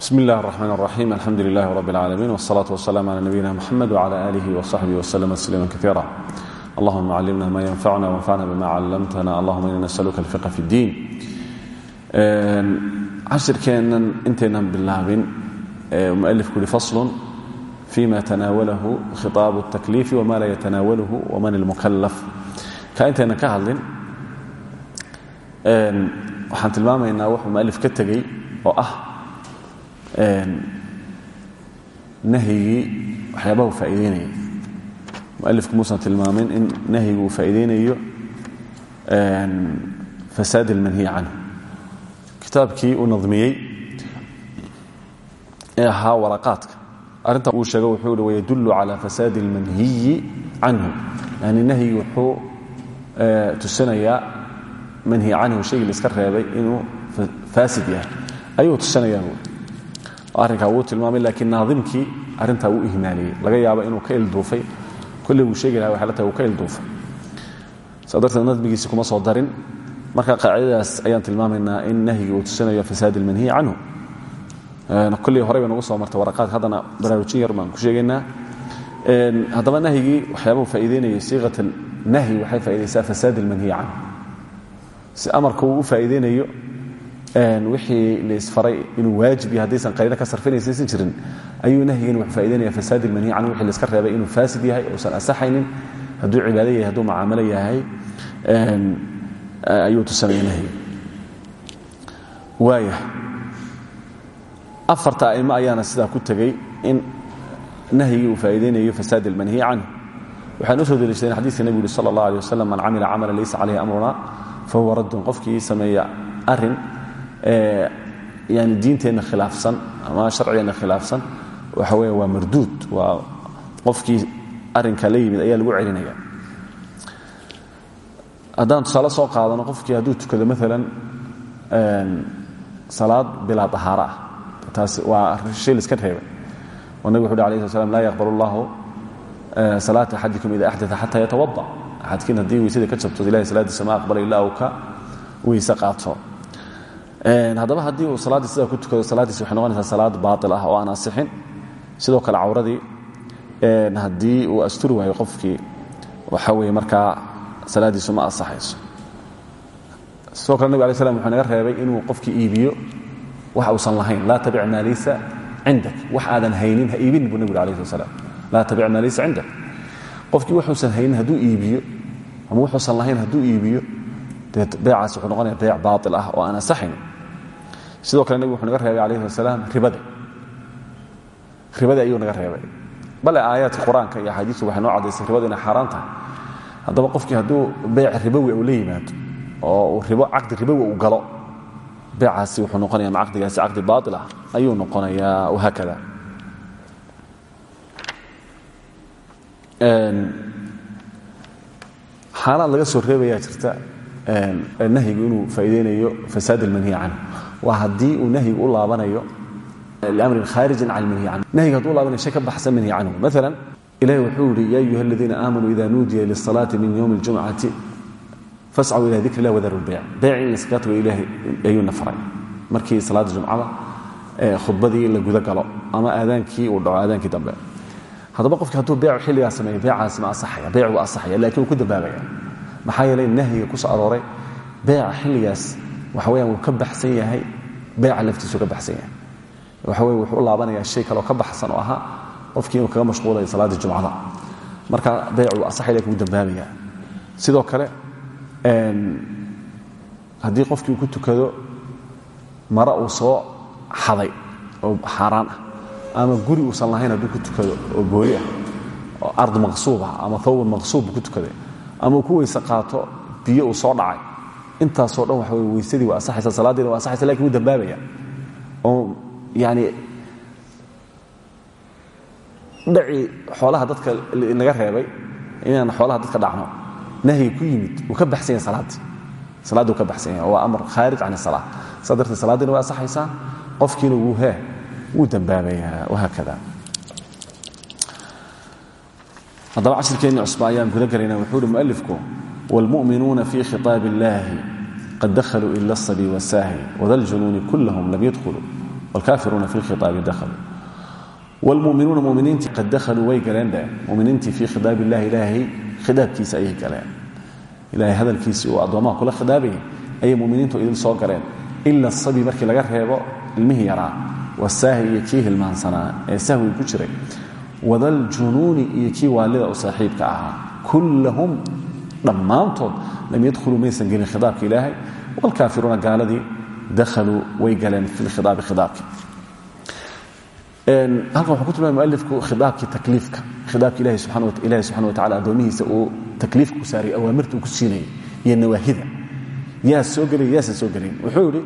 bsm اllah الرحmn الرaxيm alxamdu لlah رb العaalamiن والصlaة والسلام عlى نبيina mxamed وعlى آlih وصaxbih وsلم تsliima kaثيirا allahuma climna ma ynfacna وانfacna bma callamtna allahuma ina nasأlka الفiqh fi الdiin cashirkeennan intaynan bilaabin mualifku uhi fasl fima tanaawalahu khiطaab الtakliif wma la ytanaawalahu wman اlmukalaf ka intaynan ka hadlin waxaan tilmaamaynaa wuxuu mualif ka tegey oo ah nahyigii waxyaabaha u faa'iideynaya mualifku muusan tilmaamin in nahyigu uu faa'iideynayo fasaad almanhiy canhu. Kitaabkii uu nadmiyey ee ahaa waraqaadka arrintan uu sheego wuxuu hi wayadullu calaa fasaadi almanhiyi canhu. Yani nahyigi wuxuu eh, tusinayaa manhi canhu shaygii la reebay inuu faasid yahay. Ayuu tusinayaa arrinkaa wuu tilmaamay laakiin naadimkii arrintaa wuu ihmaaliyey. Laga yaabo inuu ka ilduufay. Kolley wuu sheegi laha la tahay wuu ka ilduufay. Saa darteed kuma soo darin. Marka qaacidadaas ayaan tilmaamaynaa in nahyigii uu tusinayo fasaad ilmanhiyi canhu. Kolley horey bay nagu soo martay waraqaadka haddana baraarujin yar baan ku sheegaynaa. Haddaba nahyigii waxyaabuu faa'iideynayay siiqat nahyi waxay faaidaysaa fasaad ilmanhiyi canhu. Si amarka uu faa'iideynayo wixii laisfaray inuu waajib haddaysan qariino ka sarfinaysaaysan jirin ayuu nahyigan wuxuu faa'ideynaya fasaad ilmanhiy canhu wixii laiska reebay inuu faasid yahay uusan asaxaynin hadduu cibaado yahay hadduu mucaamalo yahay ayuu tusanaya nahyiga. Waaya afarta a'imo ayaana sidaa ku tegey in nahyigii uu faa'iideynayo fasaad ilmanhiyi canhu waxaan u soo deliishadeen xadiiska nebigu uhi sala allah alih wasalam man camila camalan laysa calayhi amruna fahuwa raddun qofkii sameeya arrin yani diinteenna khilaafsan ama sharcigeenna khilaafsan waxa weya waa marduud waa qofkii arrinka la yimid ayaa lagu celinaya haddaan tusaale soo qaadano qofkii hadduu tukado maalan salaad bilaa dahaaro ah. Waa shay iska reebay. Oo nabig wuxu uhi alayh sl allahu salaata axadikum ida axdaa xata yatawada axadkiin haddii weysada ka jabto ilahay salaadiisa ma aqbala ilaa uu ka qaato haddaba haddii uu salaaddii sidaa ku tukado salaaddiisi waxay noqonaysaa salaad baail ah oo aan asixin. Sidoo kale cawradii haddii uu asturi waayo qofkii waxa weye markaa salaaddiisu ma asaxayso sidoo kale nabig alay slam wuxuu naga reebay inuu qofkii iibiyo wax uusan lahayn. Laa tabic maa laysa cindak. Wax aadan haynin ha iibinin buu nabig alayh sl slam laa laysa cindak. Qofkii wuxuusan haynin hadduu iibiyo ama wuxuusan lahayn hadduu iibiyo dee beecaasi wuxuu noqonaya beec baail ah oo aan asaxayn sidoo kale nebigu wuxuu naga reebay alayh slat slaam ribada. Ribada ayuu naga reebay. Bale aayaadka qur'aanka iyo axaadiistu waxay noo caddaysay ribadu inay xaaraan tahay. Haddaba qofkii hadduu beec uu la yimaado oo uu caqdi ribowi uu galo beecaasi wuxuu noqonaya ma caqdigaasi caqdi baail ah? Ayuu noqonayaa wahaakada xaalaad laga soo reebayaa jirta nahyigu inuu faa'iideynayo fasaad almanhiy canhu waa haddii uu nahyigu u laabanayo liamrin khaarijin can almanhiy canhu. Nahyiga haduu laabanayo shay ka baxsan manhiy canhu. Maalan ilahi wuxuu yihi ya ayuha aladiina aamanuu ida nuudiya lisalaati min yowmi اljumcati fascuu ila dikr illah wadaru lbeyc beyc in iskaga tago ilahay ayuuna faray. Markii salaada jumcada khudbadii la guda galo ama aadaankii uu dhaco aadaankii dambe. Haddaba qofki hadduu beecu xilligaa sameeyo beecaasi ma asaxaya beec wuu asaxaya laakiin wuu ku dambaabaya maxaa yeelay nahyiga ku soo arooray beeca xilligaas waxa weyaan wuu ka baxsan yahay beeca laftiisuu ka baxsan yahay. Waxa weye wuxuu laabanayaa shay kaleoo ka baxsan oo ahaa qofkii inuu kaga mashquulayo salaaddii jumcada. Marka beec wuu asaxaya laakiin wuu sidoo kale haddii qofkii ku tukado mara uu soo xaday oo xaaraan ah ama guri uusan lahayn hadduu ku tukado oo booli ah oo ard maqsuub ah ama thawban maqsuub ku tukaday ama ku weyse qaato biyo uu soo dhacay intaasoo dhan wey weysadii waa asaxaysa salaaddiina waa asaxaysa laakiin wuu dambaabaya. Oo yani dhacii xoolaha dadka naga reebay inaan xoolaha dadka dhacno nahyi ku yimid wuu ka baxsan yahay salaaddii salaaddi wuu ka baxsan yahay waa amar khaarij can isalaa saa darteed salaaddiina waa asaxaysaa qofkiina wuu hee wuu dambaabayaa wahaakada haddaba cashirkeenni cusba ayaan guda wuxuu uhi wاlmu'minuuna fii khiطaab اllahi qad dakhaluu ila الصabi wاsaahi wada ljunuuni kulahum lam yadkhuluu wاlkaafiruuna fi lkhitaabi dakhaluu wاlmuminuuna muminiintii qad dakhaluu way galeen dhe muminiintii fii khitaab illahi ilaahay khidaabkiisa ayay galeen ilahay hadalkiisii uu addoommaha kula khidaabayay ayay muminiintu idin soo galeen ila asabi markii laga reebo ilmihii yaraa wasaahi iyo kii hilmaansanaa ee sahwiga ku jiray wadaljunuuni iyo kii waalida u saaxiibka ahaa kullahum dhammaantood lam yadkhuluu maysan gelin khidaabka ilaahay wاlkaafiruuna gaaladii dakhaluu way galeen fi lkhidaabi khidaabki. Halkan wuxuu ku tilmaya mualifku khidaabkii takliifka. Khidaabka ilahi subxana wa tacala addoomihiisa uu takliifka ku saarayay awaamirta uu ku siinayay iyo nawaahida. Yaa soo gelaya yaasan soo gelayn wuxuu yidhi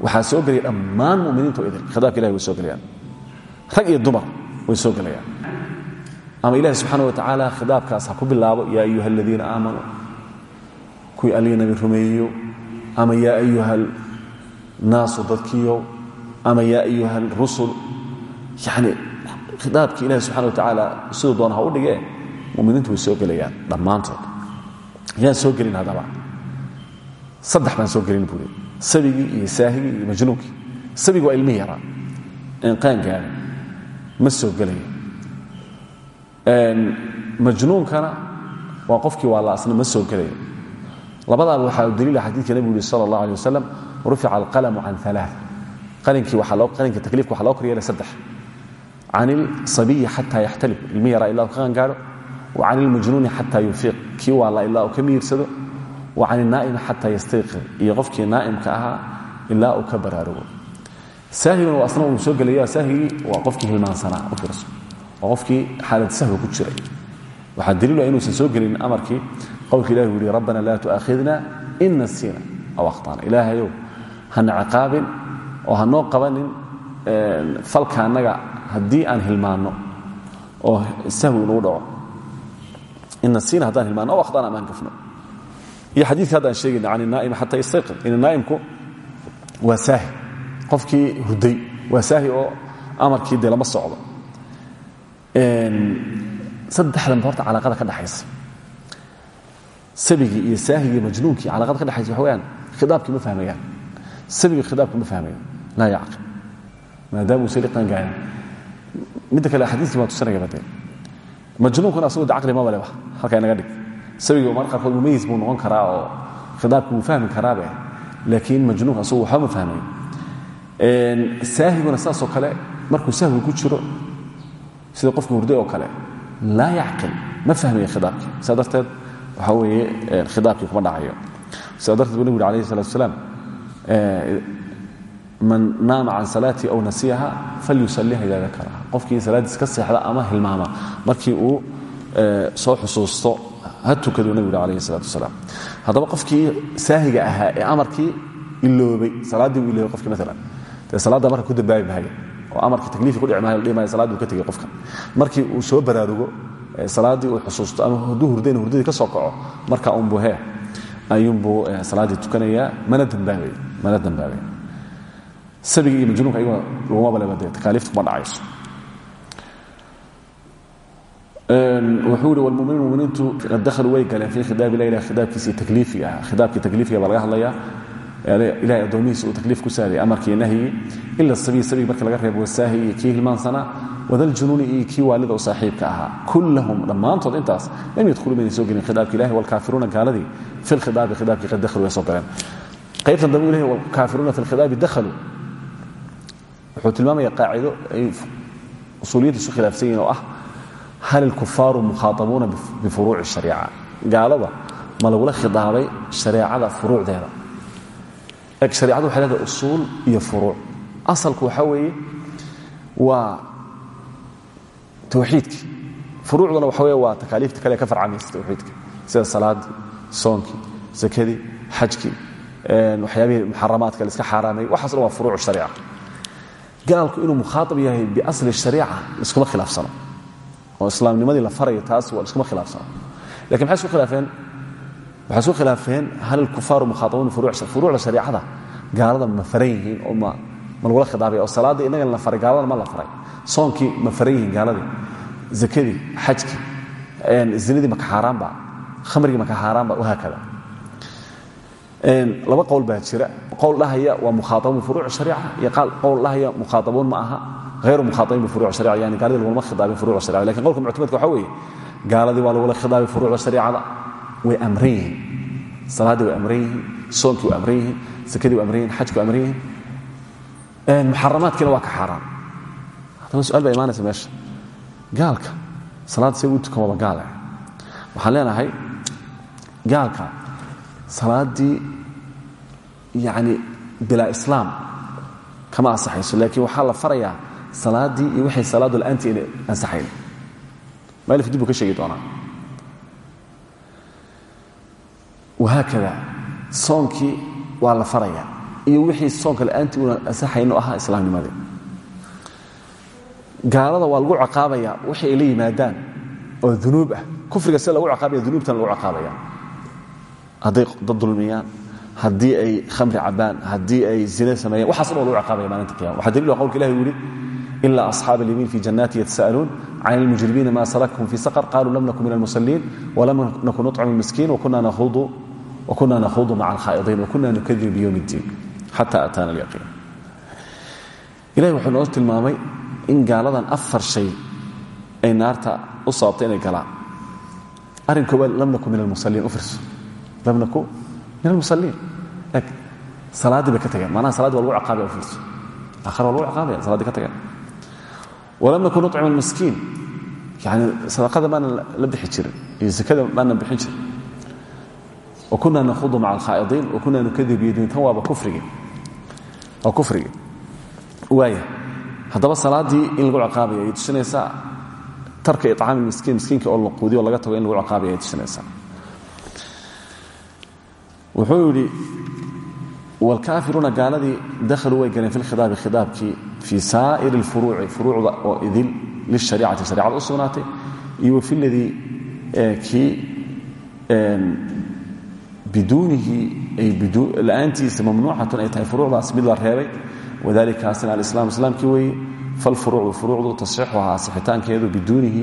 waxaa soo gelaya dhammaan muminiinta idil. Khidaabka ilahi soo gelayaan. Rag iyo dumar way soo gelayaan ama ilahi subxaana wa tacaala khidaabkaas ha ku bilaabo yaa ayuha aladiina aamanuu kuwii alii nabi rumeeyeyo ama yaa ayuha naasu dadkiyo ama yaa ayuha rusul. Yani khidaabki ilahi subxana wa tacaala siduu doona ha u dhigee muminiintu way soo gelayaan dhammaantood. Yaan soo gelin haddaba. Saddex baan soo gelin buuri sabigii iyo saahigii iyo majnuunkii sabigi waa een qaan gaarin ma soo gelayo majnuunkana waa qofkii waa laasna ma soo gelayo labadaaba waxaa daliila xadiidka nebigu yuri sala allah alay wasalam rufica alqalamu can alaa qalinkii qalinka takliifka waxa loo kor saddex. Can ilsabiyi xataa yaxtalib ilmi yaraa ilaa uu ka wa can ilmajnuuni xataa yufiiq kii waala ilaa uu ka miyirsado wa can inaa'imi xataa yastayqir iyo qofkii naa'imka ahaa ilaa uu ka baraarugo. Saahiguna asna uu soo gelaya saahigii waa qofkii hilmaansanaa u fiirso waa qofkii xaalad sahwi ku jiray. Waxaa daliilu ah inuusan soo gelin amarkii. Qowlka ilahi uu yihi rabbana laa tu'aakhidna in nasiina aw akhtana. Ilaahayow hana ciqaabin oo hanoo qabanin falka annaga haddii aan hilmaanno oo sahwi nagu dhaco. In nasiina haddaan hilmaanno aw akhtana amaan gafno iyo xadiidka haddaan sheegayna can inaa'imi xataa yastayqin. In naa'imku waa saahi. Qofkii hurday waa saahi oo amarkii dee socdo saddexdan horta calaaqada ka dhaxaysa. Sabigii iyo saahigii majnuunkii calaaqada ka dhexaysa waxa weyaan khidaabkii ma fahmayaan. Sabigii khidaabka ma fahmayan laa yacqil. Maadaama uu sali qangaayan midda kale xadiiskii baa tusanaya badee majnuunkuna asagoo de caqli maba leba halkaa inaga dhig. Sabigii marka qaarkood mumayis buu noqon karaa oo khidaabki wuu fahmi karaabe laakiin majnuunka asagu waxba ma fahmayo saahiguna saasoo kale markuu sahwi ku jiro sida qofka hurday oo kale laa yacqil ma fahmaya khidaabkii. Saa darteed waxaa weeye khidaabkii kuma dhacayo. Sidaa darteed buu nebigu yuri alayh asalaam man naama can salaatii aw nasiyaha falyusaliha ida dakaraha qofkii salaaddiis ka seexda ama hilmaama markii uu soo xusuusto ha tukaduu nebigu yuri alayh salatu wasalaam. Haddaba qofkii saahiga ahaa ee amarkii iloobay salaaddii uu iloobay qofkii maalan dee marka ku dambaabi oo amarkii takliifi ku dhici maayo la dhihi uu ka tegay qofka. Markii uu soo baraarugo salaaddii uu xusuusto ama hadduu hurdayna hurdadii ka soo kaco marka unbuu hee ayuunbuu salaaddii tukanayaa mana dambaabay mana dambaabay. Sabiga iyo majnuunka ayaguna laguma baleba dee takaaliifta kuma dhacayso. Wuxuu yihi wlmuminiin muminiintu qad dakhaluu way galeen fii khidaab ilah ilah khidaabkiisii takliifiga ah khidaabkii takliifiga baa laga hadlayaa ilahay addoomihiisa uu takliif ku saarayay amarkii iyo nahyigii ila sabiy sabig marka laga reebo wasaahi iyo kii hilmaansanaa wadaljunuuni iyo kii waalida u saaxiibka ahaa. Kullahum dhammaantood intaas lam yadkhuluu mayna soo gelin khidaabka ilahi walkaafiruuna gaaladii fi lkhidaabi khidaabkii qad dakhaluu way galeen qaybtan dambe ilahi walkaafiruuna fi lkhidaabi dakhaluu. Wuxuu tilmaamaya qaacido ay usuuliyinta isu khilaafsan oo ah hal ilkufaaru mukhaatabuuna bifuruuci shariica? Gaalada ma lagula khidaabay shareecada furuucdeeda eg shareecadu waxay leedahay usuul iyo furuuc. Asalku waxaa weeye waa tawxiidkii furuucduna waxa weeye waa takaaliifta kale ee ka farcamaysa tawxiidka. Sida salaaddii soonkii sakadii xajkii waxyaabihii muxaramaadka la iska xaaraamay. Waxaas dhan waa furuucu shariica. Gaalku inuu mukhaaab yahay biasli shariica iskuma khilaafsano. Oo islaamnimadii la farayo taas waa iskuma khilaafsano. Lakin maxay isku khilaafeen waxay isku khilaafeen hal ilkufaaru mukhaaabun furuucda shariicada gaalada ma faran yihiin oo ma lagula khidaabay oo salaadii inagana la faray gaalada ma la faray. Soonkii ma faran yihiin gaaladii zakadii xajkii zinadii maka xaaraanba khamrigii maka xaaraanba wahaakada laba qowl baa jira. Qowl dhahaya waa mukhaaabun furuuc shariica iyo qowl dhahaya mukhaaabun ma aha hayru mukhaaabin bifuruuc shariica yani gaaladii lagulama khidaabin furuuc shariica laakiin qowlka muctamadka waxa weeye gaaladii waa lagula khidaabay furuucda shariicada way amran yihiin salaaddii way amran yihiin way amran yihiin sakadii way amran yihiin xajki way amran yihiin muxaramaadkiina waa ka xaaraan haddaba su'aal baa imaanaysa gaalka salaadda say u tukan waba gaale waxaan leenahay gaalka salaaddii yani bilaa islaam kama ansaxayso laakiin waxaa la farayaa salaaddii iyo waxay salaadu la'aantii inay ansaxayn maalif dib buu ka sheegi doonaa wahaakada soonkii waa la faraya iyo wixii soonka la'aantii una ansaxayno ahaa islaamnimadii gaalada waa lagu caqaabaya waxay ay la yimaadaan oo dunuub ah kufriga sida lagu caqaabaya dunuubtana lagu caqaabaya hadday dad dulmiyaan haddii ay khamri cabaan haddii ay zina sameeyaan waxaas dhan waa lagu caqaabaya maalinta qiyama waxaa daliil ah qowlka ilahi uu yidhi ila asxaab اlyamiin fi jannaati yatasa'aluun can اlmujrimiina ma salakahum fi saqr qaluu lam nakun min almusaliin walam nakun nuطcim اlmiskiin wakuna nakhuudu maca alkhaa'idiin wakuna nukadibu biyowm اddiin xata ataana alyaqiin. Ilahi wuxuu noo tilmaamay in gaaladan afar shay ay naarta u sababtay inay galaan. Arrin koowaad lam nakun min almusaliin u firso lam nakun min almusaliin salaaddii bay ka tageen. Macnaha saladdii waa lagu caqaabaya u firso aakhara waa lagu caqaabaya saladdii ka tageen. Walam nakun nuطcim almiskiin. Yani sadaqada maanan la bixi jirin iyo sakada maanan bixin jirin kuna nakhudu maca alkhaa'idiin wa kuna nukadib biyadiin tan waaba waa kufrigii waaya haddaba salaaddii in lagu caqaabaya ayay tusinaysaa? Tarka icaami miskiin miskiinka oo la quudiyo o laga tago in lagu caqaabaya ayay tusinaysaa. Wuxuu yidhi wاlkaafiruuna gaaladii dakhaluu way galeen fi lkhidaabi khidaabkii fii saa'ir اlfuruuci furuucda oo idil lisharicati sharicada u sugnaatay. Iyo wa fi ladii kii biduunihi la'aantiisa mamnuucatun ay tahay furuucdaas mid la reebay wadalikaasina alislaam islaamkii weeye falfuruucdu furuucdu tasxiixuhaa asixitaankeedu biduunihi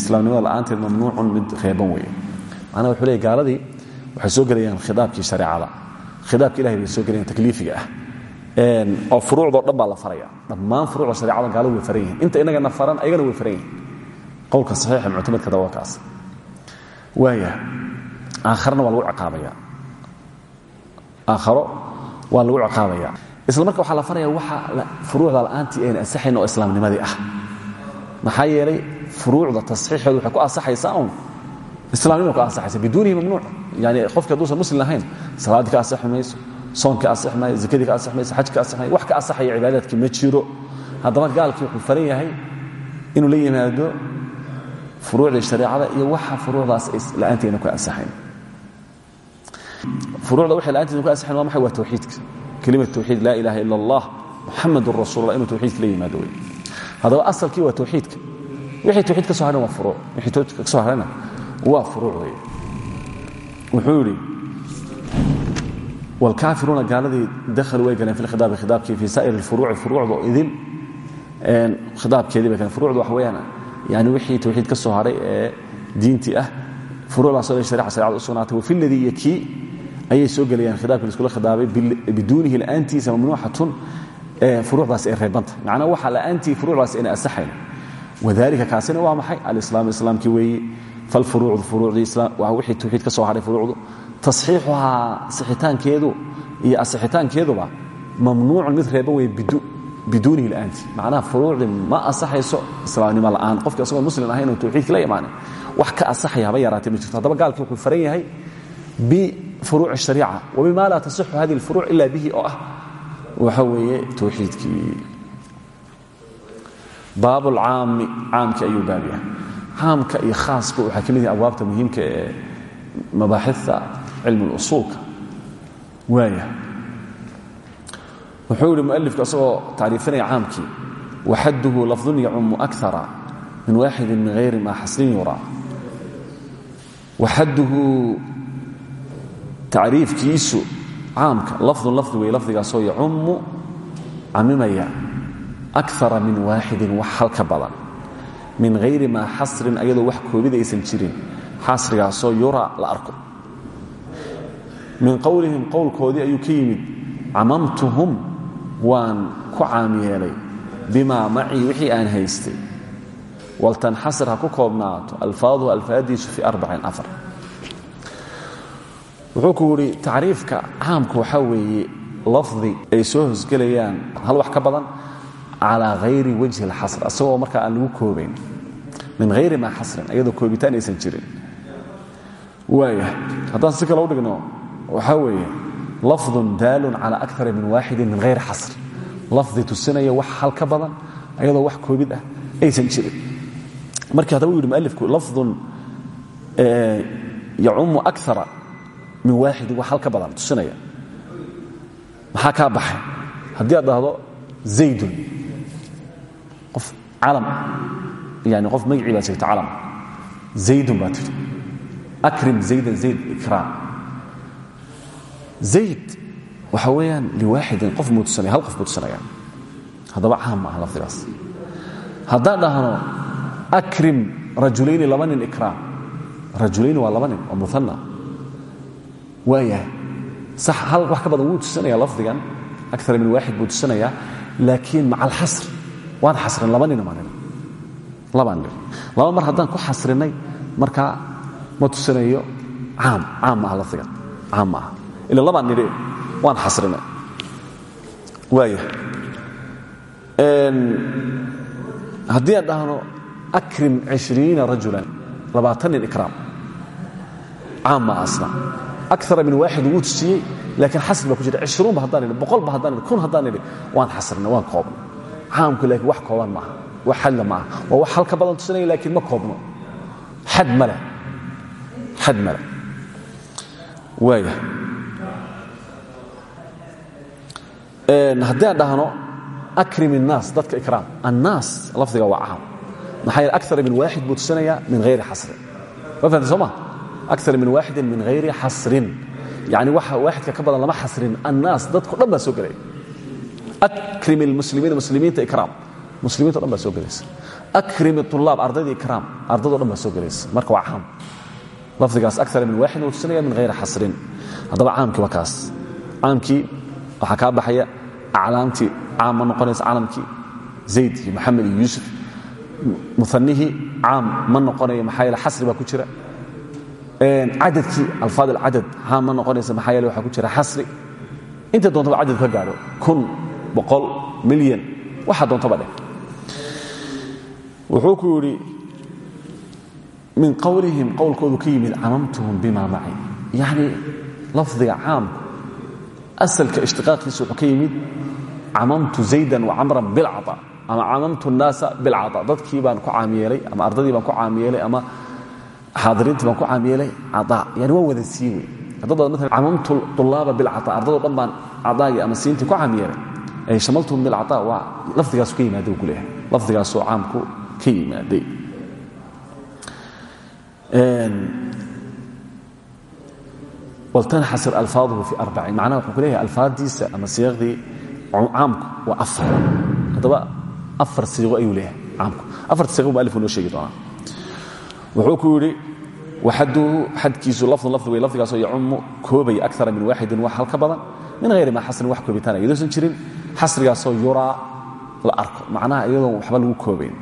islaamnimada la'aanteed mamnuucun mid reeban weeye macnaha wuxuu leey gaaladii waxay soo gelayaan khidaabkii shareecada khidaabka ilahay bay soo gelayaan takliifiga ah oo furuucdoo dhan baa la faraya dhammaan furuucda shareecada gaaladu way faran inta inagana faran ayagana way faran qowlka saxiixa muctamadka dawalkaas waaya aakharana waa lagu ciqaabaya. Aakharo waa lagu ciqaabaya. Isla marka waxaa la faraya waxa furuucda la'aantii ayna ansaxayn islaamnimadii ah. Maxaa yeelay furuucda tasxiixeedu waxay ku ansaxaysaa un islaamnimada ku ansaxaysa biduunihi mamnuuc. Yani qofki hadduusan muslim ahayn salaaddii ka ansaxi mayso soonkii ansaxi maayo ka ansaxi mayso xajki ka ansaxi wax ka ansaxaya cibaadaadkii ma jiro. Haddaba gaalkii wuxuu faran inuu la yimaado furuucdii iyo waxa furuucdaas la'aanteena ku ansaxayn furuucda waxay la'aanteena ku ansaxayn waa maxay? Waa tawxiidka. Kelimad tawxiid laa ilaaha ila allah muxamadun rasuulullah. Inuu tawxiidka la yimaado wey haddaba asalkii waa tawxiidka. Wixii tawxiid ka so hadhan waa furuuc. Wixii tawxiidka ka soo hadhana waa furuuc wey wuxuu yidhi wاlkaafiruuna gaaladii dakhaluu way galeen fi lkhidaabi khidaabkii fii saa'ir اlfuruuci furuucda oo idil khidaabkeedii bay galeen. Furuucda waxa weeyaan yani wixii tawxiid ka soo hadhay ee diintii ah furuucdaasoo dhan sharica sharecada u sugnaatay wafi ladii iyo kii ayay soo gelayaan khidaabkii laiskula khidaabay biduunihi la'aantiisa mamnuucatun furuucdaas ay reebanta. Macnaa waxa la'aantii furuucdaas ayna asaxayn wadalika kaasina waa maxay? Alislaam islaamkii weeye falfuruucdu furuucdii wixii tawxiid ka soo hadhay furuucdu. Tasxiixuhaa sixitaankeedu iyo asixitaankeeduba mamnuucun mid reeba wey biduunihi la'aanti macnaha furuucdii ma asaxayso islaamnimo la'aan. Qofki asagoo muslim ahayn oo tawxiidka la imaanin wax ka asaxaya haba yaraatee ma jirto. Haddaba gaalkii wuxuu faran yahay bifuruuci الshariica wabima laa tasixu hadihi اlfuruuc ila bihi oo ah waxa weeye tawxiidkii baab اlcaami caamkii ayuu baab yahay caamka iyo khaaska waxaa ka mid yahay abwaabta muhiimka ee mabaaxita cilmi اlusuulka waaya wuxuu yihi mualifku asagoo tacriifinaya caamkii waxaduhu lafdun yacumu akara min waaxidi min hayri ma xaslin yuraa waxaduhu tacriifkiisu caamka lafdun lafdi wey lafdigaasoo yacumu camimaya akara min waaxidin wax hal ka badan min hayri maa xasrin ayadoo wax koobida aysan jirin xasrigaasoo yura la arko. Min qowlihim qowlkoodii ayuu ka yimid camamtuhum waan ku caam yeelay bimaa macii wixii aan haystay. Waltanxasir ha ku koobnaato alfaaduhu alfaadiisu fi arbacin wuxuu ku yidhi tacriifka weeye lafdi ay soo hosgelayaan hal wax ka badan calaa hayri wajhi اlxasr asagoo markaa aan lagu koobayn min hayri maa xasrin ayadoo koobitaan aysan jirin. Waaya haddaan si kale u dhigno waxaa weeye lafdun daalun cala akara min waaxidin min hayri xasr. Lafdi tusinaya wax hal badan ayadoo wax koobid ah aysan jirin. Markii haddaba u yidhi mualifku lafdun yacumu akara min waaxidin wax hal ka badan tusinaya. Maxaa kaa baxay? Haddii aad dhahdo zaydun. Qof calam yani qof magacii baad sheegto calam zaydun baad tidhi akrim zaydan zayd ikraam zayd waxa weeyaan liwaaxidin qof muu tusanaya hal qof buu tusanaya haddaba caam ma aha lafdigaas. Haddaan dhahno akrim rajulayni laba nin ikraam rajulayni waa laba nin waa muana waayahay hal wax ka badan wuu tusanaya lafdigan. Akara min waaxid buu tusanayaa laakiin maca alxasr waan xasrin laba nin laba mar haddaan ku xasrinay markaa ma tusinayo caam caam maaha lafdigan. Caam maaha ila labaan nidhi waan xasrinay. Waaya haddii aan dhahno akrim cishriina rajulan labaatan nin ikraam. Maa asna akara min waaxid wuu tusiyey laakiin xasri baa ku jira ishruunba haddaan boqolba haddaan kun haddaan nidhi waan xasrinay waan koobnay caamku laakiin wax kooban maaha wax xadla maaha waa wax hal ka badan tusinaya laakiin ma koobno xad maleh xad maleh waaya haddii aan dhahno akrim الnaas dadka ikraam annaas lafdiga waa caam maxaa yeele akara min waaxid buu tusinayaa min hayri xasrin ma fahamtay soo ma akar min waaxidin min hayri xasrin yani waxa waaxidka ka badan lama xasrin annaas dadko dhan baa soo gelaya akrim اlmuslimiina muslimiinta ikraam muslimiinto dhan baa soo gelaysa akrim طulaab ardayda ikraam ardado dhan baa soo gelaysa marka waa caam lafdigaas akara min waaxid buu tusinaya min hayri xasrin haddaba caamkii waa kaas caamkii waxaa kaa baxaya aclaamtii caam ma noqonaysa calamkii zayd cadadkii alfaad alcadad caam ma noqonaysa maxaa yeele waxaa ku jira xasri. Inta doontaba cadad ka gaadho kun boqol milyan. Waxaa doontaba dheh wuxuu ku yidhi min qowlihim qowlkoodu ka yimid camamtuhum bima maci. Yacni lafdiga caamku asalka ishtiqaaqiisa wuxuu ka yimid camamtu zaydan wacamran bilcaa ama camamtu الnaasa bilcaa dadkii baan ku caamyeelay ama ardadii baan ku caamyeelay ama xaadiriintii baan ku caamyeelay caaa yani waan wada sii wey haddad maala camamtu طulaaba bilcaa ardadoo dhan baan cadaagii ama siintii ku caamyeelay ay shamaltuhum bilcaa waa lafdigaasu ka yimaada u ku leeyahay. Lafdigaasoo caamku ka yimaaday waltanxasir alfaaduhu fi arbacin macnaha wuxuu ku leeyahay alfaaddiisa ama siiqdii caamku waa afar. Haddaba afar siiqo ayuu leeyahay caamku. Afarta siiqo mualifku noo sheegi doonaa wuxuu ku yidhi waxaduhu xadkiisu lafdun lafdi wey lafdigaasoo yacumu koobaya akara min waaxidin wax hal ka badan. Min hayri maa xasrin wax koobitaan iyadoosan jirin xasrigaasoo yuraa la arko. Macnaha iyadoon waxba lagu koobayn.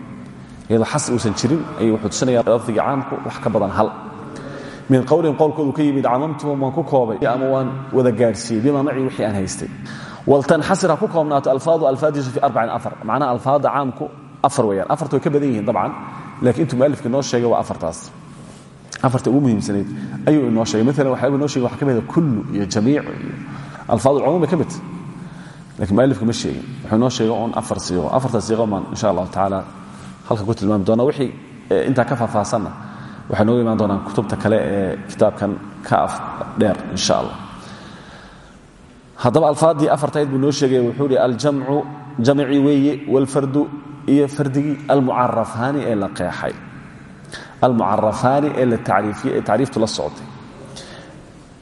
Iyadoo xasri uusan jirin ayuu wuxuu tusinaya lafdiga caamku wax ka badan hal. Min qowlin qowlkoodu ka yimid camamtuhum waan ku koobay ama waan wada gaadhsiiyey bima macii wixii aan haystay. Waltanxasir ha ku koobnaato alfaadu alfaadiisu fi arbacin afar. Macnaha alfaadda caamku afar weeyaan. Afarta ka badan yihiin dabcan laakiin intuu mualifka inoo sheegay waa afartaas. Afarta ugu muhiimsanayd ayuu inoo sheegay. Maalan waxyaaba inoo shegay waxa ka mida kullu iyo jamiic iyo alfaad ulcumuum bay ka midta lakiin mualifka ma sheegin. Wuxuu inoo sheegay oon afar siiqo afartaas siiqo maan insha allahu tacaala halka ku tilmaami doona. Wixii intaa ka faahfaahsanna waxay nooga imaan doonaan kutubta kale ee kitaabkan ka dheer insha allah. Haddaba alfaaddii afartayd buu noo sheegay. Wuxuu hi aljamcu jamcii weeye walfardu iyo fardigii almucarafaani ee la qeexay. Almucarafaani ee la tacriifiyey ee tacriiftu la socotay.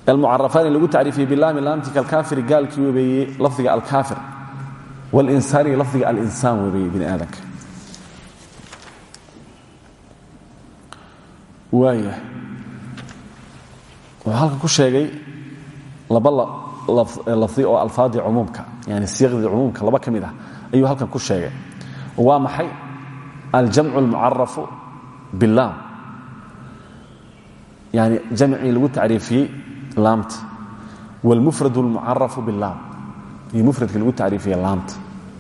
Almucarafaani lagu tacriifiyey bilaami laamti kalkaafiri gaalkii webeeyey lafdiga alkaafir. Walinsaani lafdiga alinsaan webeeyey bini aadanka waaya wuxuu halka ku sheegay laba lafdi oo alfaadii cumuumka yani siiqdii cumuumka laba ka ah ayuu halkan ku sheegay waa maxay aljamcu almucarafu bilaam yani jamcii lagu tacriifiyey laamta wاlmufrad اlmucarafu bilaam iyo mufradkii lagu tacriifiyey laamta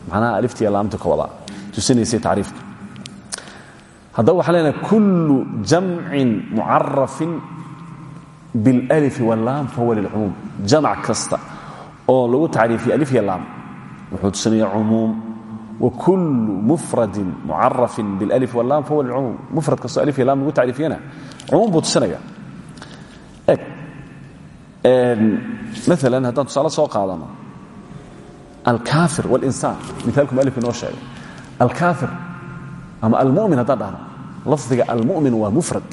macnaha aliftiiya laamta ka wadaa tusinaysay tacriifka haddaba waxaa leenahay kullu jamcin mucarafin biاlأlif wاllaam fahuwa lilcumuum jamc kasta oo lagu tacriifiyey alif iyo laam wuxuu tusinaya cumuum wakullu mufradin mucarafin biاlأlif wاllaam fahuwa lilcumuum mufrad kastoo alif iyo laam lagu tacriifiyana cumuum buu tusinaya eg maala haddaan tusaale soo qaadano alkaafir wاlinsaan miaalku mualif inoo sheegay alkaafir ama almumin haddaan dhahno lafdiga almumin waa mufrad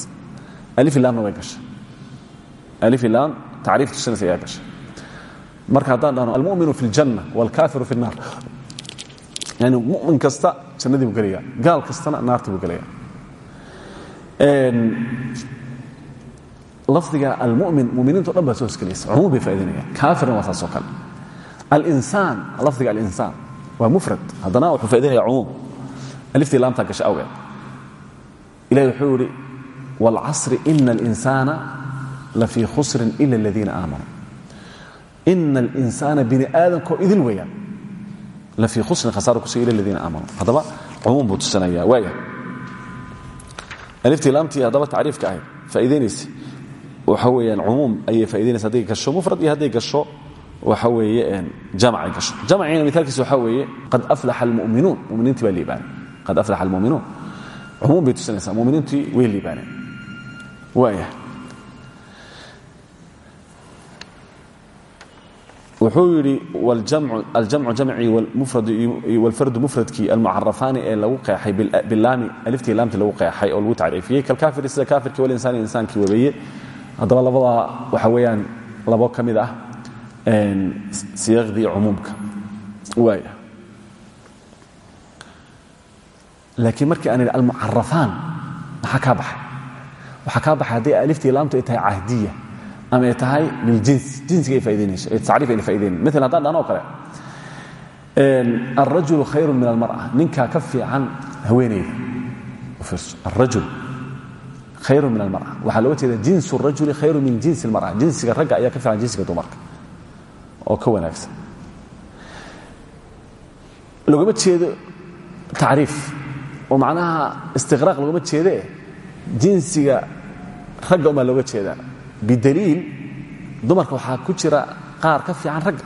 alif laamna way gashay alif lam tacriif tusinaysa ayaa gashay marka haddaan dhahno almuminu fi اljanna wاlkafiru fi الnaar yani mumin kasta jannadii buu gelaya gaal kastana naartii buu gelaya lafdiga almumin muminiinto dhan baa soo hosgelaysa cumuum bay faa'idaynayaan kaafirna waa saasoo kale alinsaan lafdiga alinsaan waa mufrad haddana wuxuu faa'idaynaya cumuum aliftii laamtaa gasha awgeed ilahi wuxuu yidhi wاlcasri ina اlinsaana lafii khusrin ila اladiina aamanuu ina اlinsaana bini aadamkoo idil weeyaan lafii khusrin khasaara kusuga ila ladiina aamanuu haddaba cumuum buu tusinaya waaya aliftii laamtii haddaba tacriifka ahayd faa'idaynaysa waxa weeyaan cumuum ayay faa'idaynaysa hadday gasho mufrad iyo hadday gasho waxa weeye jamacay gasho jamciina mithaalkiisa waxaa weeye qad aflaxa almu'minuun muminiintii baa liibaanay qad aflaxa almu'minuun cumuum bay tusinaysaa muminiintii way liibaaneen waaya wuxuu yidhi aljamcu jamcii wlfardu mufradkii almucarafaani ee lagu qeexay bilaami aliftii laamti lagu qeexay oo lagu tacriifiyey kalkaafiri sida kaafirkii walinsaani insaankii wabeeye. Haddaba labadaa waxa weeyaan labo ka mid ah siyaqdii cumuumka. Waaya laakiin markii aan idhi almucarafaan maxaa kaa baxay? Waxaa kaa baxay hadday aliftii laamtu ay tahay cahdiya ama ay tahay liljins jinsiga ay faa'idaynayso ee tacriif ayna faa'idaynay maala haddaan dhan oo kale alrajulu khayru min almar'a. Ninkaa ka fiican haweenayda alrajul khayru min almar'a. Waxaa looga jinsu rajuli khayru min jinsi almar'a. Jinsiga ragga ayaa ka fiican jinsiga dumarka oo ka wanaagsan. Logama jeedo tacriif oo macnaha istiqraaq logama jeedee? Jinsiga ragga umaa looga jeedaa bidaliil dumarka waxaa ku jira qaar ka fiican ragga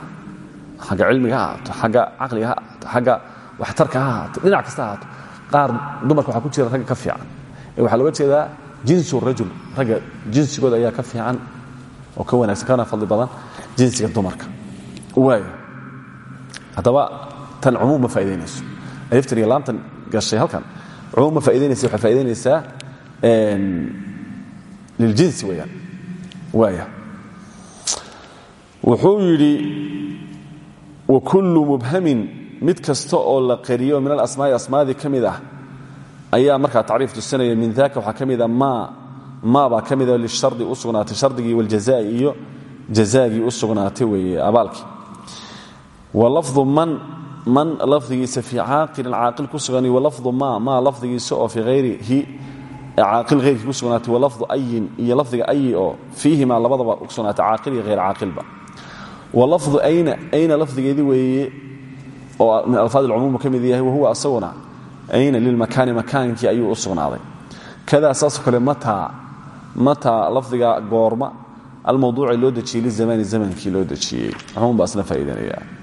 xagga cilmiga ha ahaato xagga caqliga ha ahaato xagga waxtarka dhinac kasta ha qaar dumarka waxaa ku jira ragga ka fiican waxaa looga jeedaa jinsu rajul ragga jinsigooda ayaa ka fiican oo ka wanaagsan kana fadli badan jinsiga dumarka waay haddaba tan cumuum ma faa'idaynayso aliftan gashay halkan cumuum ma faa'idaynaysa waxay faa'idaynaysaa liljinsi weeyaan waaya wuxuu yidhi wakullu mubhamin mid kasta oo la qariyo min alasmaa'i asmaadii ka mid ah ayaa markaa tacriif tusinaya min daka waxaa ka mida maa maa baa ka mida lishardi u sugnaatay shardigii waljazaa'i iyo jazaagii u sugnaatay wa lafdu man man lafdigiisa fii caaqilin caaqil ku sugan wa lafdu maa maa lafdigiisa oo fii hayrihi caaqil hayrkii ku sugnaatay wa lafdu ayin iyo lafdiga ayi oo fiihimaa labadaba ku sugnaatay caaqil iyo hayr caaqilba. Wa lafdu ayna ayna lafdigeedii weeye oo min alfaad alcumuum ka yahay wahuwa asaguna ayna lilmakaani makaankii ayuu u sugnaaday. Kadaa saasoo kale mataa mataa lafdiga goorma almawduuci loo dejiyey lizamani zamankii loo dejiyey. Cumuum baa isna faa'iidanaya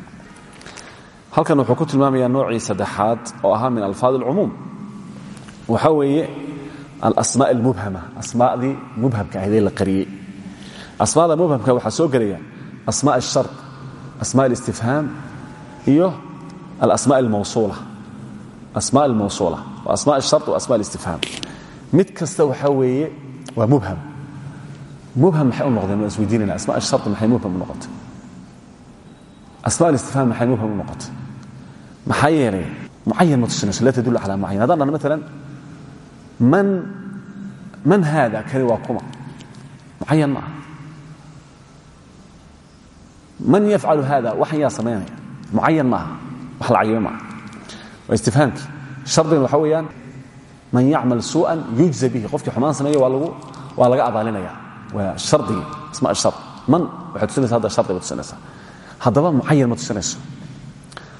halkan wuxuu ku tilmaamayaa noocii saddexaad oo ahaa min alfaad alcumuum waxaa weeye alasmaa almubhama. Asmaadii mubhamka ahaydee la qariyey. Asmaada mubhamka waxaa soo gelaya asmaa alshar asmaa alistifhaam iyo alasmaa almawsuula. Asmaa almawsuula. Waa asmaa alshar wa asmaa alistifhaam mid kasta waxaa weeye waa mubham. Mubham maxay u noqdeen? Waan isweydiinayna asmaa alshar maxay mubham u noqotay? Asmaa alistifhaam maxay mubham u noqotay? Maxaa yeelay mucayan ma tusinayso laa tadullu calaa mucayan haddaan dhahno maalan man haada kani waa kuma mucayan ma aha man yafcalu hada waxan yaa samaynaya mucayan maaha wax la cayime maaha waa istifhaamkii shardigan waxa weeyaan man yacmal suu'an yujza bihi qofkii xumaan sameeya waa laga abaalinaya waa shardigii asma shar man waxay tusinaysa hadda shardiga tusinaysaa haddaba mucayan ma tusinayso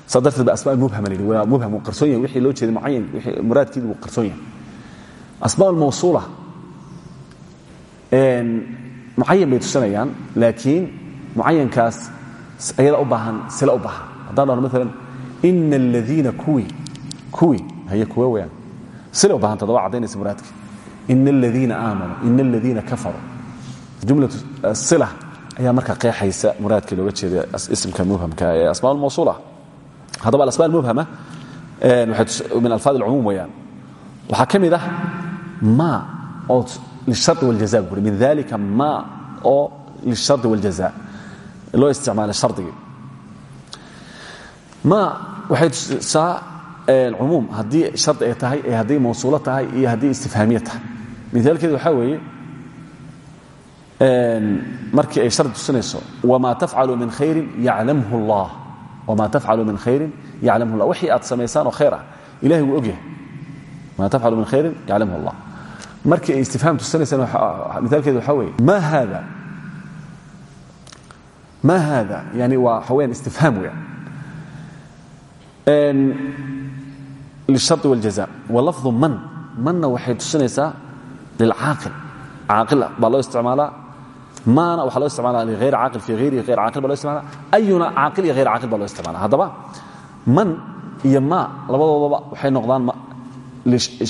saa darteed ba asma mubhama la yidhi waa mubham wuu qarsoon yahay wixii loo jeeday mucayan muraadkiidu wuu qarsoon yahay asmaa almawsuula mucayan bay tusinayaan laakiin mucayankaas ayada u baahan sila u baahan. Haddaan dhahno maalan ina aladiina kuwii kuwii haye kuwe weyaan sila u baahanta daba caddaynaysa muraadka. Ina aladiina aamanuu ina aladiina kafaruu jumlatu sila ayaa markaa qeexaysa muraadkii looga jeeda isimka mubhamka ee asmaa almawsuula haddaba alasma almubhama min alfaad alcumuum weyaan waxaa ka mid ah ma oo lishari waljaza buri min dalika ma oo lishari waljaza loo isticmaala shardigii ma waxay tusaa cumuum haddii shardi ay tahay ee hadday mawsuulo tahay iyo haddii istifhaamiye tahay mithaalkeedu waxaa weeye markii ay shardi tusinayso wma tafcalu min khayrin yaclamhu اllah wma tafcalu min khayrin yaclamhu llah wixii aad samaysaan oo khayr ah ilahay wuu min khayrin yaclamhu اllah markii ay istifhaam tusinaysaan mithaalkeedu waxaa weeye ma hada ma hada yani waa waxa weyaan istifhaam weyan lishari wاljaza walafdu man. Manna waxay tusinaysaa lilcaaqil. Caaqil baa loo isticmaalaa. Maana waxaa loo isticmaala liayr caaqil fi hayrihi hayr caaqil ba lo isticmala ayuna caaqil iyo hayr caaqil baa loo man iyo labadoodaba waxay noqdaan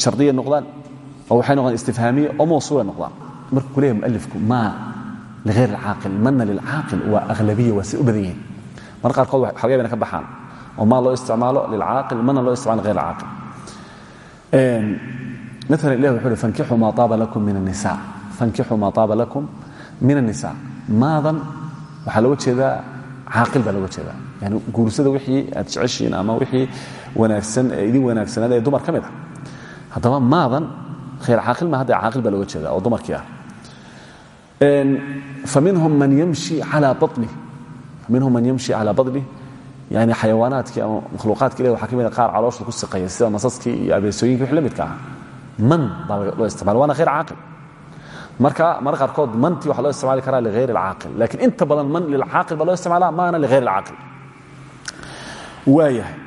shardiya noqdaan oo waxay noqdaan istifhaamiye oo mawsuulay noqdaan. Marka kuleeyahay mualifku maa ligayr alcaaqil mana lilcaaqil waa ahlabiya waa say u badan yihiin. Mar qaarkood xawayaabana ka baxaan. Oo maa loo isticmaalo lilcaaqil mana loo isticmaalo ligayr alcaaqil? Maala ilah wuxu uhi fankixuu maa taaba lakum min annisa fankixuu maa taaba lakum min annisa maadan waxaa looga jeedaa caaqil baa looga jeedaa. Yani guursada wixii aad jeceshiin ama wixii wanaagsan ee idin wanaagsanaada ee dumar ka mid ah. Haddaba maadan khayr caaqil ma hadda caaqil baa looga jeeda oo dumarkii ah. Faminhum man yamshi calaa banih faminhum man yamshi calaa baطnih yani xayawaanaadkii ama makhluuqaadka ilah waxaa ka mid a qaar calooshda ku siqaya sida masaskii iyo abeesooyinkii wix la midka ah. Man baa loo isticmala waana hayr caaqil. Marka mar qaarkood mantii waxa loo isticmaali karaa lighayr alcaaqil lakiin inta badan man lilcaaqil baa loo isticmaala maana lighayr alcaaqil. Waayahay.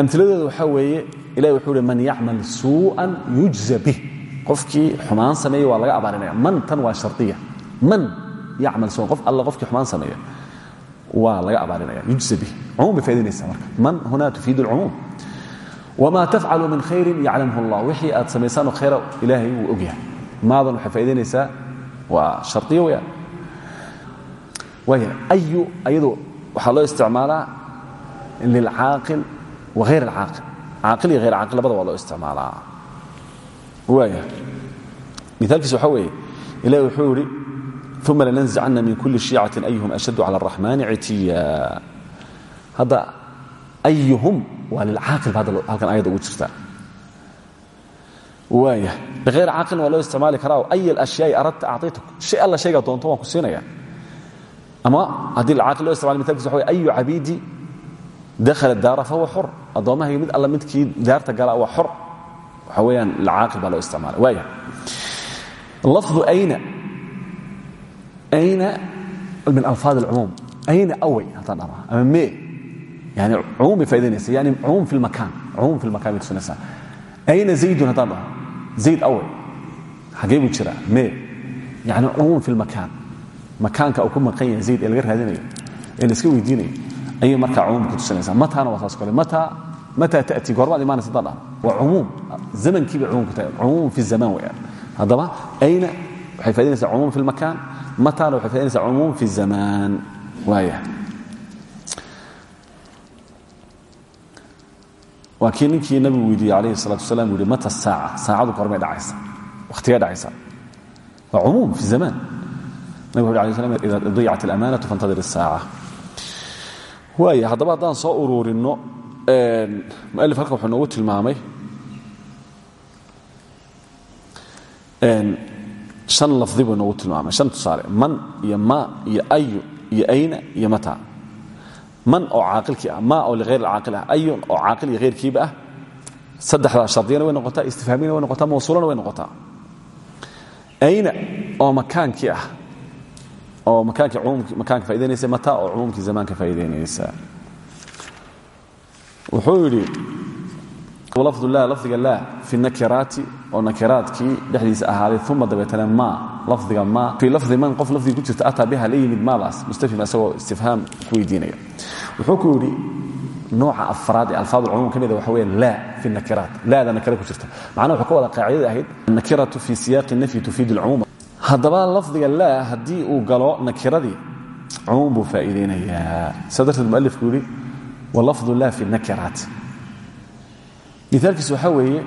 Amhiladooda waxaa weeye ilahi wuxuu uhi man yacmal suu'an yujza bih. Qofkii xumaan sameeya waa laga abaarinaya. Man tan waa shardiya man yacmal suuan qof alla qofkii xumaan sameeya waa laga abaarinaya. Yujza bih. Cumuum bay faidinaysaa marka. Man huna tufiid alcumuum wma tafcalu min khayrin yaclamhu اllah wixii aad samaysaanoo khayra ilaahay wuu og yahay. Maadan waxay faa'idaynaysaa waa shardiyo weyaan ayu ayadu waxaa loo isticmaalaa lilcaaqil wa hayr alcaaqil caaqil iyo hayr caaqil labada waa loo isticmaalaa waaya miaalkiis waxaa weeye ilahi wuxuu yihi uma lananزicana min kuli shiicaةi ayuhum ashadu calى الraxmani citiya hadda ayuhum waa lilcaaqil ba halkan ayadda ugu jirta waaya lighayr caaqilna waa loo isticmaali karaa ay alashyaai aradta acطaytuk shay alla shaygaa doonto waan ku siinaya ama haddii lcaaqil loo isticmala mitalkiis waxa wey ayu cabiidi dakhala daara fahuwa xor addoomahayga mid alla midkii daarta gala waa xor waxa weeyaan lcaaqil baa loo isticmaala waaya lafdu ayna ayna min alfaad alcumuum ayna awey haddaan dhamaa ama mee yani cumuum bay faa'idaynaysa yani cumuum fi lmakaan cumuum fi lmakaan bay tusinaysaa ayna zaydun haddaan dhaho zayd awey xaggee buu jiraa mee yani cumuum fi lmakaan makaanka uu ku maqan yahay zayd ee laga raadinayo ee la iska weydiinayo ayay markaa cumuumka tusinaysaa. Matana waa saas kale. Mata mataa taati goormaad imaanaysa dadha waa cumuum. Zamankiiba cumuumka tahay. Cumuum fi zaman weeyaan. Haddaba ayna waxay faaidinaysaa cumuum fi lmakaan matana waxay faaidinaysaa cumuum fi zaman waaya waa kii ninkii nabigu weydiiyey alayhi salatu wasalam u mata saaca? Saacadu goormay dhacaysa wakhtigay dhacaysa waa cumuum fi zaman. Nabigu wuxu uri alay slam ida dayacat alamaanatu fantadir isaaca waaya haddaba haddaan soo ururinno mualif halkan wuxuu noogu tilmaamay an lafdi buu inoogu tilmaamay an tusaale man iyo ma iyo ayu ayna iyo mata. Man oo caaqilkii ah ma oo liayr caaqil ah ayun oo caaqil iyo hayrkiiba ah saddexdaa shardiyana way noqotaa istifhaamiyana way noqotaa mawsuulana way noqotaa. Ayna oo makaankii ah oo makaanka faa'idaynaysa mata oo cumuumkii zamaanka faa'idaynaysa wuxuu yidhi lafdulah lafdiga laa fi nakiraati oo nakiraadkii dhexdiisa ahaaday uma dabeetana ma lafdiga ma fii lafdi man qof lafdiga ku jirta ataa biha la yimid maadaas mustafhim isagoo istifhaam ku weydiinaya. Wuxuu ku yidhi nooca afraad ee alfaad ulcumuum ka mida waxa weya laa fi nakiraat laada nakira ku jirta. Macnaha wuxuu ka wada qaacidada ahayd annakiratu fi siyaaqi nafyi tufiid alcumuum haddaba lafdiga laa haddii uu galo nakiradii cumuum buu faa'iidaynayaa. Saa darteed mualifku yidhi walafdu laa fi nakiraat. Miaalkiis waxaa weeye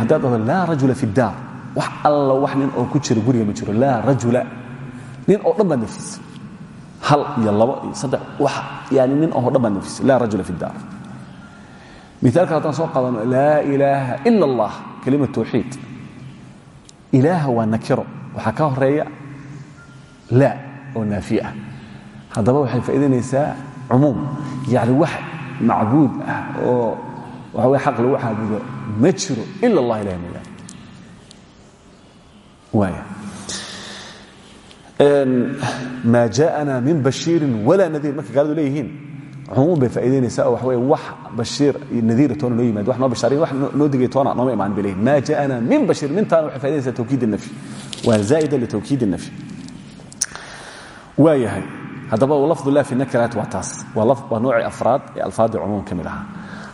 haddaad dhahdo laa rajula fi daar. Wax alla wax oo ku jira guriga ma jiro. Laa rajula. Nin oo dhan nafisa hal iyo labo iyo wax yani nin oo dhan baad nafisa rajula fi daar. Miaalka haddaan soo qaadano laa ilaaha ila allah kelima tawxiid ilaaha waa nakiro waxaa ka horreeya laa oo naafi ah haddaba waxay faa'idaynaysaa cumuum yani wax macbuud ah oo waxa wey xaq lagu caabudo ma jiro ila allah ilahi mooyaane waaya maa jaءana min bashiirin walaa nadiir markay gaaladu leeyihiin cumuum bay faa'idaynaysaa oo waxa wey wax bashiir iyo nadiira toona noo yimaad wax noo bashaariyin wax noo digay toona nooma imaan bay leeyihin maa jaءana min bashiir mintaana waxay fa'idaynasaa tawkiid الnafyi waa zaa'ida litawkiid الnafyi waa yahay haddaba lafdu lah fi nakiraat waa taas waa noocii afraad ee alfaadii cumuum ka mid ahaa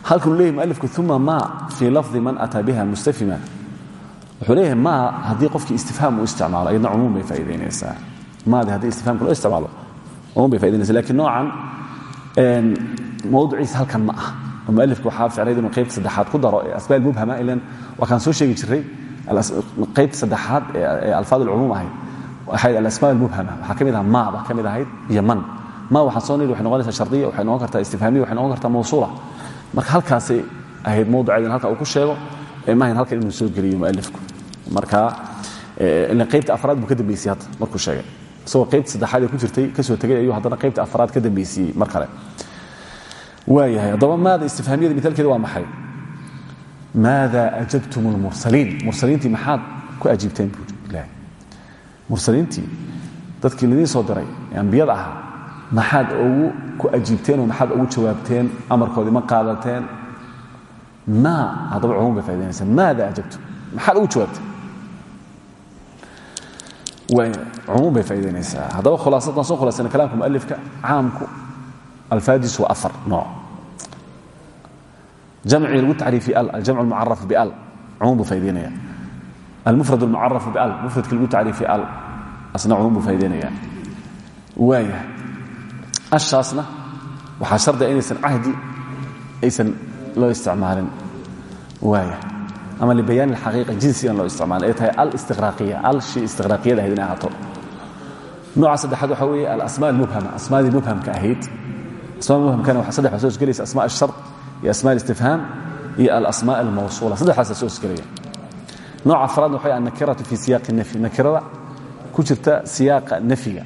halkuu leeyahy mualifku uma ma fii lafdi man ataa biha mustafima wuxuu leeyahay ma haddii qofkii istifhaam uu isticmaalo ayadna cumuum bay faa'idaynaysaa maadi haddii istifhamka loo isticmaalo cumuum bay faa'idaynaysa lakiin noocan mawduciisa halkan ma ah oo mualifku waxaa ficnayd inuu qaybta saddexaad ku daro ee asbaab mubhama ilan waa kaan soo sheegi jiray qaybta saddexaad ee alfaad alcumuum ahayd. Waxay alasmaa almubhama waxaa ka mid aha ma baa ka mid ahayd iyo man. Ma waxaan soo niri waxay noqonaysaa shardiya waxay noqon kartaa istifhaamiya waxay noqon kartaa mawsuula. Marka halkaasay ahayd mawduceedan halka uu ku sheego maahayn halkan inuu soo geliyo mualifku marka qaybta afraad buu ka dambeysiyey hadda markuu sheegay isagoo qaybta saddexaad ee ku jirtay ka soo tegay ayuu haddana qaybta afraad ka dambeysiyey mar kale. Waayahay haddaba maada istifhaamiyada mithaalkeeda waa maxay? Maada ajabtum lmursaliin mursaliintii maxaad ku ajiibteen buu ilahay mursaliintii dadkii lidiin soo diray ee ambiyada ahaa maxaad ugu ku ajiibteenoo maxaad ugu jawaabteen amarkoodii ma qaadateen? Maa haddaba cumuum bay maada ajabtum maxaad ugu jawaabteen cumuum bay faa'idaynaysaa haddaba khulaasadaan soo khulaasana kalaamka mualifka caamku alfaadiisu waa afar nooc. Jamcii lagu tacriifi al aljamc almucaraf bial cumuum buu faa'idaynaya almufrad almucaraf bial mufradkii lagu tacriifi al asna cumuum buu faa'idaynaya waaya ashaasna waxaa shardiga inaysan ama libayaan alxaqiiqa jinsi aan loo isticmaalin. Ay tahay alistiqraaqiya al shay istiqraaqiyada ahayd inay ahaato. Nooca saddexaad waxaa weeye alasmaa almubhama. Asmaadii mubhamka ahayd asmaa mubhamkana waxaa saddex soo isgelaysa asmaa alshart iyo asmaa alistifhaam iyo alasmaa almawsuula. Saddexdaasa soo isgelaya. Nooca afraadna waxa annakiratu fi siyaaqi nafyi nakirada ku jirta siyaaqa nafyiga.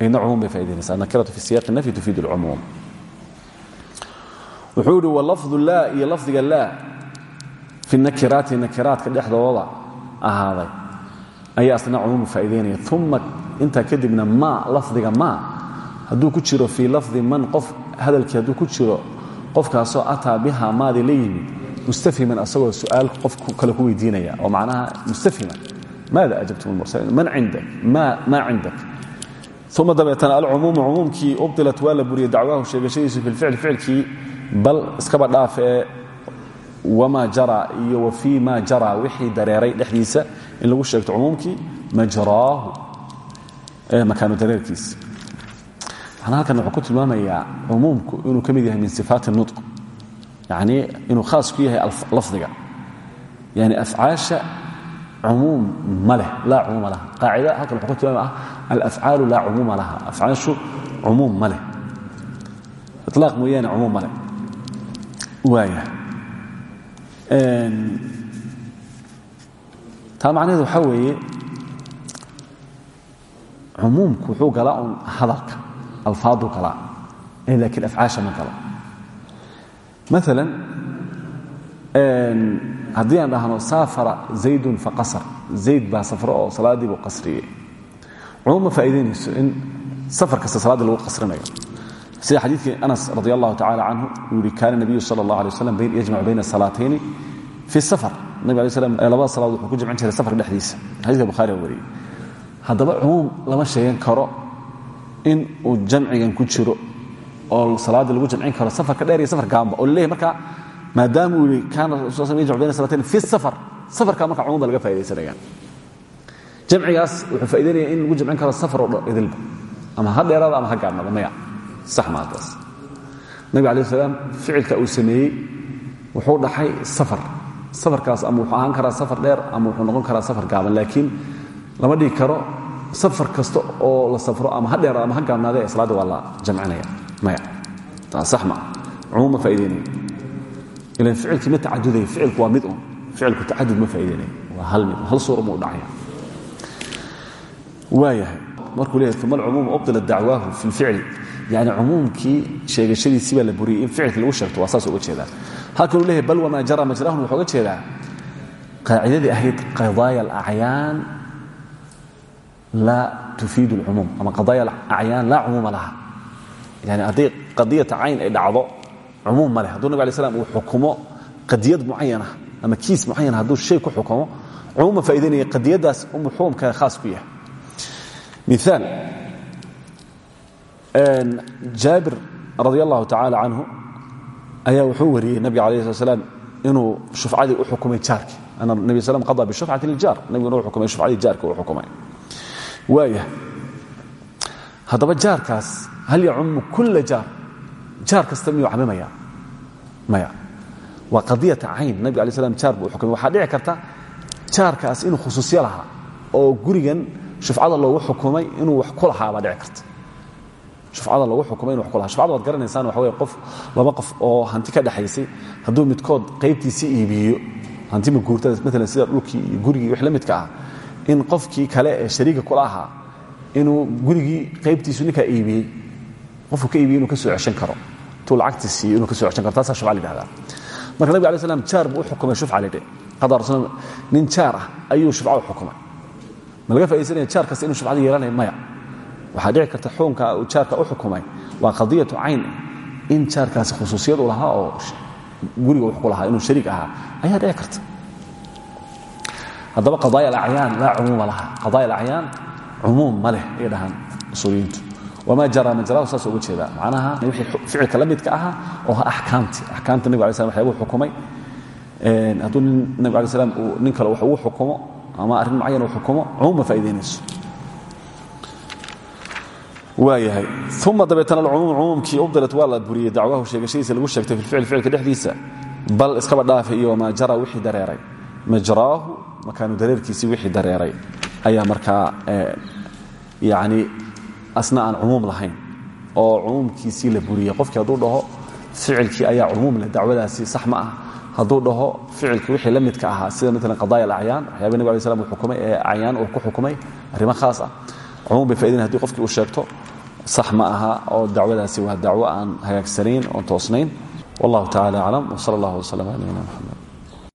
Ayna cumuum bay faa'idaynaysaa nakiratu fi siyaqi nafyi tufiid alcumuum wuxuu yidhi walafdu laa iyo lafdiga fi nakiraati nakiraadka dhexdooda ahaaday. Ayaa asna cumuumu faa'idaynaya uma intaa kadibna ma lafdiga ma hadduu ku jiro fii lafdi man qof hadalkii hadduu ku jiro qofkaasoo ataa biha maadi la yimid mustafhiman asagoo su'aal qof kale ku weydiinaya. Oo macnaha mustafhiman maada ajabtum lmursaliin man cindak? Maa cindak. Uma dabeetana alcumuumu cumuumkii ubdilat waa la buriyey dacwaahu sheegashadiisu fi lficl ficilkii bal iskaba dhaaf ee wamaa jara iyo wa fii ma jara wixii dareeray dhexdiisa in lagu sheegto cumuumkii majraahu makaanu dareerkiisa macnaa halkan wuxuu ku tilmaamayaa cumuumku inuu ka mid yahay min sifaati nutq yacnii inuu khaas ku yahay lafdiga. Yani afcaasha cumuum ma leh laa cumuuma laha. Qaacida halkan wuxuu ku tilmaamaya ah alafcaalu laa cumuuma laha. Afcaashu cumuum ma leh. Ilaaq mooyaane cumuum ma leh. Waaya taa macnaheedu waxaa weeye cumuumku wuxuu galaa un hadalka alfaaduu galaa laakiin afcaasha ma galo. Maalan haddii aan dhahno saafara zaydun faqasar zayd baa safro oo salaaddii buu qasriyey. Cumuum ma faa'iidaynayso in safar kasta salaaddii lagu qasrinayo sida xadiidkii anas radi allahu tacala canhu uu yihi kaana nabiyu sala allah alay waslam bayna salaatayni fi safar. Nabig alay slam labada salaad wuxuu ku jamcin jiray safarka dhexdiisa. Xadiiska bukhari oo wariyey. Haddaba lama sheegan karo in uu jamcigan ku jiro oo salaaddii lagu jamcin karo safarka dheer iyo safar gaamba oo laleeyahy marka maadaama uu yihi kaana rasul sl salatayn fi safar. Safarka marka cumuum laga faaidaysanaya jamcigaas wuxuu faa'idaynaya in lagu jamcin karo safar oo idilba ama ha ama ha maya sax maa taas nabig alai salaam ficilka uu sameeyey wuxuu dhaxay safar. Safarkaas ama wuxuu ahaan karaa safar dheer ama wuxuu noqon karaa safar gaaban laakiin lama dhigi karo safar kasta oo la safro ama ha dheeraada ama ha gaabnaada ee salaadda waa la jamcinaya. Maya sax maa cumuum ma faa'idaynaya ilan ficilkii ma tacadudayo ficilku waa mid un. Ficilku tacadud ma faa'idaynaya waa hal mid hal suura muu dhacaya. Waayahay markuu leeyahay uma alcumuumu ubdila dacwaahu fi lficli yani cumuumkii sheegashadiisii baa la buriyey in ficilkii lagu sheegto waa saas uga jeedaa halkanuu leeyahay bal wamaa jara majrahun wuxuu uga jeedaa qaacidadii ahayd qadaaya alacyaan laa tufiidu alcumuum ama qadaaya alacyaan laa cumuuma laha. Yani haddii qadiyata cayn ay dhacdo cumuum ma leh. Hadduu nabig alay uu xukumo qadiyad mucayana ama kiis mucayana hadduu shay ku xukumo cumuum ma faa'idaynaya qadiyaddaas umuu xukumka khaas ku yahay jaabir radi allahu tacaala canhu ayaa wuxuu wariyey nabiga slat slam inuu shufcadii u xukumay jaarkii nabi slm qada bishufcati ljaar nabiguna u xukumay shufcadii jaarka uu xukumay. Waaya haddaba jaarkaas hal yacumu kula jaar? Jaar kasta miyuu camimaya maya waa qadiyata cayn nabig alay slam jaar buu xukumay. Waxaa dhici karta jaarkaas inuu khusuusyo oo gurigan shufcada loogu xukumay inuu wax ku dhici karta shufcada loogu xukumay inu wax ku lahaa shufcada waad waxa weye qof laba qof oo hanti ka dhexaysay hadduu midkood qaybtiisii iibiyo hanti maguurtada maalan sida dhulkii iyo gurigii la midka ah in qofkii kale ee shariiga kula ahaa inuu gurigii qaybtiisu ninkaa iibiyey qofku ka iibiyey inuu ka soo ceshan karo tuu lacagtii inuu ka soo ceshan karo taasaa shufca la yidhahdaa. Marka nabig alay slam jaar buu u xukumay qadaa rasul nin jaar ah ayuu shufca u xukumay. Ma laga faidaysanaya jaar kasta inu shufcada yeelanayo maya waxaa dhici karta xukunka jaarka u xukumay waa qadiyatu cayn. In jaarkaasi khusuusiyad u lahaa oo guriga wax ku lahaa inuu shariik ahaa ayaa dhici karta. Haddaba qadaaya alacyaan laa cumuuma laha. Qadaaya alacyaan cumuum ma leh ay dhahaan usuuliyiintu. Wamaa jara majrahu saas uga macnaha wixii ficilka la midka ahaa oo ha axkaamti. Axkaamta nabig alay xukumay. Hadduu nin nabig alay uu nin kale wax ugu xukumo ama arrin mucayan uu xukumo cumuum ma waayahay uma dabeetana alcumuum cumuumkii ubdilat waa la buriyey dacwahu sheegashadiisa lagu sheegtay filficl ficilka dhexdiisa bal iskaba dhaafa iyo wamaa jara wixii dareeray. Majraahu makaanu dareerkiisii wixii dareeray. Ayaa markaa yani asna aan cumuum lahayn oo cumuumkiisii la buriyey. Qofkii hadduu dhaho ficilkii ayaa cumuum leh dacwadaasi sax ma ah. Hadduu dhaho ficilkii wixii la midka ahaa sida maalan qadaaya alacyaan waxyaaba nabig alay slam uu xukumay ee acyaan uu ku xukumay arrimo khaas ah cumuum bay faidayn haddii qofkii uu sheegto sax ma aha oo dacwadaasi waa dacwo aan hagaagsanayn oon toosnayn. Wallahu tacala aclam wsala allah wslam ala nabina mxamed